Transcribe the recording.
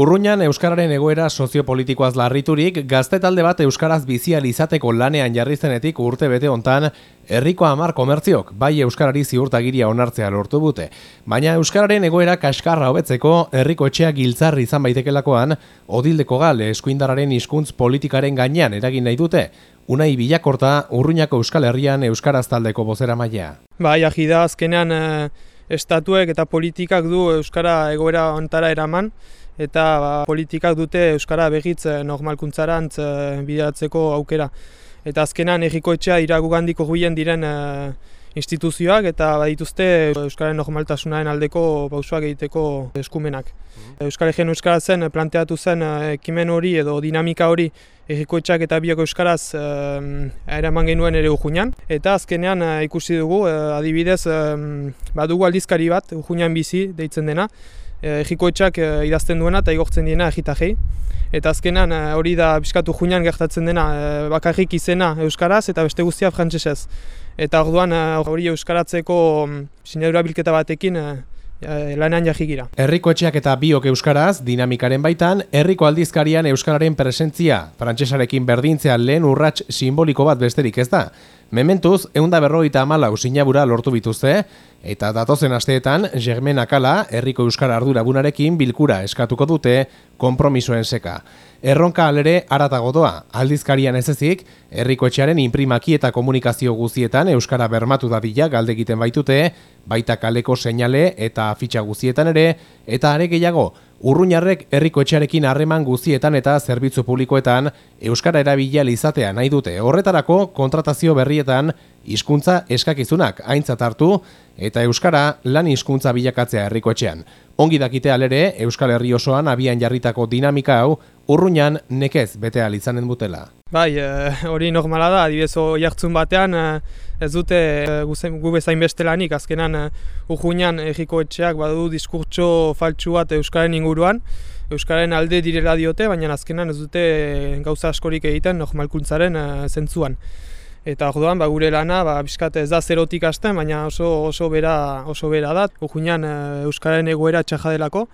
Urruñan Euskararen egoera soziopolitikoaz larriturik, gazte talde bat Euskaraz bizial izateko lanean jarri zenetik urte bete hontan, herriko hamar komertziok, bai Euskarari ziurtagiria onartzea lortu bute. Baina Euskararen egoera kaskarra hobetzeko, herriko etxeak giltzarri izan baitekelakoan, odildeko gal eskuindararen hizkuntz politikaren gainean eragin nahi dute, unai bilakorta Urruñako Euskal Herrian Euskaraz taldeko bozera maia. Bai, ahida azkenean eh, estatuek eta politikak du Euskara egoera ontara eraman, eta ba, politikak dute Euskara begitz eh, normalkuntzarantz eh, bideratzeko aukera. Eta azkenan egiko etxea iragu gandiko guien diren eh, instituzioak eta badituzte Euskararen normaltasunaren aldeko pausoak egiteko eskumenak. Mhm. Euskal Egen Euskara zen planteatu zen ekimen hori edo dinamika hori egiko etxeak eta bioko Euskaraz eraman genuen ere ujunean. Eta azkenean ikusi dugu adibidez badugu aldizkari bat ujunean bizi deitzen dena egikoetxak eh, eh, idazten duena eta igortzen diena egitajei. Eta azkenan eh, hori da biskatu junean gertatzen dena bakarrik izena Euskaraz eta beste guztia frantsesez. Eta orduan hori Euskaratzeko mm, sinadura bilketa batekin lanean jahigira. Herriko etxeak eta biok euskaraz dinamikaren baitan, herriko aldizkarian euskararen presentzia, frantsesarekin berdintzea lehen urrats simboliko bat besterik ez da. Mementuz, eunda berroita amala usinabura lortu bituzte, eta datozen asteetan, Germen Akala, herriko euskara ardura bunarekin bilkura eskatuko dute konpromisoen seka. Erronka alere aratago doa, aldizkarian ez ezik, herriko etxearen imprimaki eta komunikazio guztietan euskara bermatu dadila galde egiten baitute, baita kaleko seinale eta fitxa guztietan ere, eta are gehiago, Urruñarrek herriko etxearekin harreman guztietan eta zerbitzu publikoetan euskara erabila izatea nahi dute. Horretarako kontratazio berrietan hizkuntza eskakizunak aintzat hartu eta euskara lan hizkuntza bilakatzea herriko etxean. Ongi dakite alere Euskal Herri osoan abian jarritako dinamika hau urruñan nekez bete izanen dutela. Bai, eh, hori normala da, adibidez jartzun batean eh, ez dute e, gu bezain bestelanik, azkenan e, urruñan egiko etxeak badu diskurtso faltsu bat Euskaren inguruan, Euskaren alde direla diote, baina azkenan ez dute gauza askorik egiten normalkuntzaren zentzuan. Eta orduan ba, gure lana ba, bizkat ez da zerotik hasten, baina oso oso bera oso bera da. Ujunean e, Euskaren egoera txaja delako